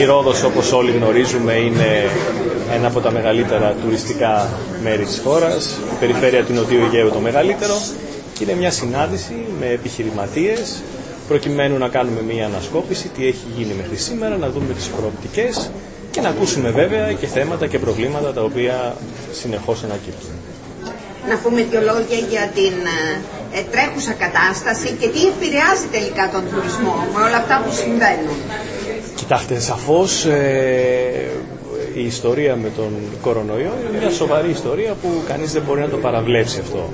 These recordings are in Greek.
Η Ρόδος όπως όλοι γνωρίζουμε είναι ένα από τα μεγαλύτερα τουριστικά μέρη της χώρας, η περιφέρεια του Νοτιού Αιγαίου το μεγαλύτερο και είναι μια συνάντηση με επιχειρηματίες προκειμένου να κάνουμε μια ανασκόπηση τι έχει γίνει μέχρι σήμερα, να δούμε τις προοπτικές και να ακούσουμε βέβαια και θέματα και προβλήματα τα οποία συνεχώς ανακύπτουν. Να πούμε δύο λόγια για την ε, ε, τρέχουσα κατάσταση και τι επηρεάζει τελικά τον τουρισμό με όλα αυτά που συμβαίνουν. Κοιτάξτε, σαφώς ε, η ιστορία με τον κορονοϊό είναι μια σοβαρή ιστορία που κανείς δεν μπορεί να το παραβλέψει αυτό.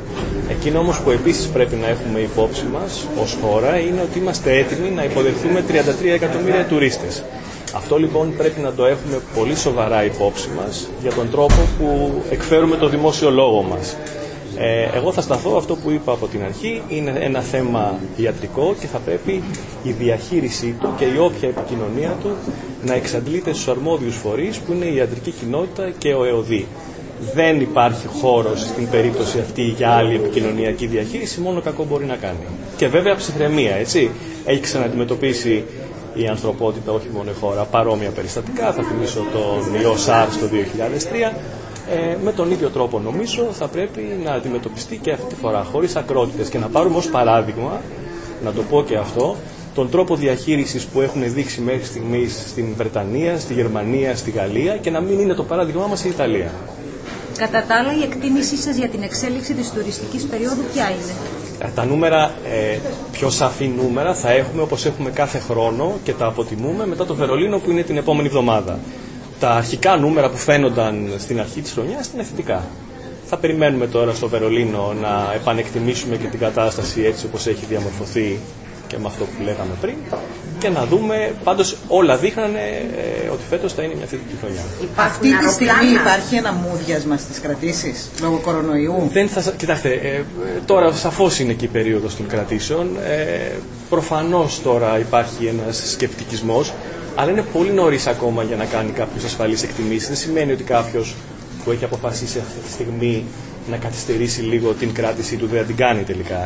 Εκείνο όμως που επίσης πρέπει να έχουμε υπόψη μας ως χώρα είναι ότι είμαστε έτοιμοι να υποδεχθούμε 33 εκατομμύρια τουρίστες. Αυτό λοιπόν πρέπει να το έχουμε πολύ σοβαρά υπόψη μας για τον τρόπο που εκφέρουμε το δημόσιο λόγο μας. Ε, εγώ θα σταθώ αυτό που είπα από την αρχή, είναι ένα θέμα ιατρικό και θα πρέπει η διαχείρισή του και η όποια επικοινωνία του να εξαντλείται στους αρμόδιους φορείς που είναι η ιατρική κοινότητα και ο ΕΟΔΗ. Δεν υπάρχει χώρος στην περίπτωση αυτή για άλλη επικοινωνιακή διαχείριση, μόνο κακό μπορεί να κάνει. Και βέβαια ψυχραιμία, έτσι. Έχει ξαναντιμετωπίσει η ανθρωπότητα, όχι μόνο η χώρα, παρόμοια περιστατικά. Θα θυμίσω τον ιό SARS το 2003 ε, με τον ίδιο τρόπο νομίζω θα πρέπει να αντιμετωπιστεί και αυτή τη φορά χωρίς ακρότητες και να πάρουμε ως παράδειγμα, να το πω και αυτό, τον τρόπο διαχείρισης που έχουν δείξει μέχρι στιγμής στην Βρετανία, στη Γερμανία, στη Γαλλία και να μην είναι το παράδειγμά μας η Ιταλία. Κατά τα άλλα, η εκτίμησή σας για την εξέλιξη της τουριστικής περίοδου ποια είναι; Ε, τα νούμερα, ε, πιο σαφή νούμερα θα έχουμε όπως έχουμε κάθε χρόνο και τα αποτιμούμε μετά το Βερολίνο που είναι την επόμενη εβδομάδα τα αρχικά νούμερα που φαίνονταν στην αρχή της χρονιάς είναι θετικά. Θα περιμένουμε τώρα στο Βερολίνο να επανεκτιμήσουμε και την κατάσταση έτσι όπως έχει διαμορφωθεί και με αυτό που λέγαμε πριν και να δούμε, πάντως όλα δείχνανε ε, ότι φέτος θα είναι μια θετική χρονιά. Αυτή τη στιγμή υπάρχει ένα μούδιασμα στις κρατήσεις λόγω κορονοϊού. Δεν θα, κοιτάξτε, ε, τώρα σαφώς είναι και η περίοδος των κρατήσεων. Ε, προφανώς τώρα υπάρχει ένας σκεπτικισμός αλλά είναι πολύ νωρίς ακόμα για να κάνει κάποιος ασφαλείς εκτιμήσεις. Δεν σημαίνει ότι κάποιος που έχει αποφασίσει αυτή τη στιγμή να καθυστερήσει λίγο την κράτησή του δεν την κάνει τελικά.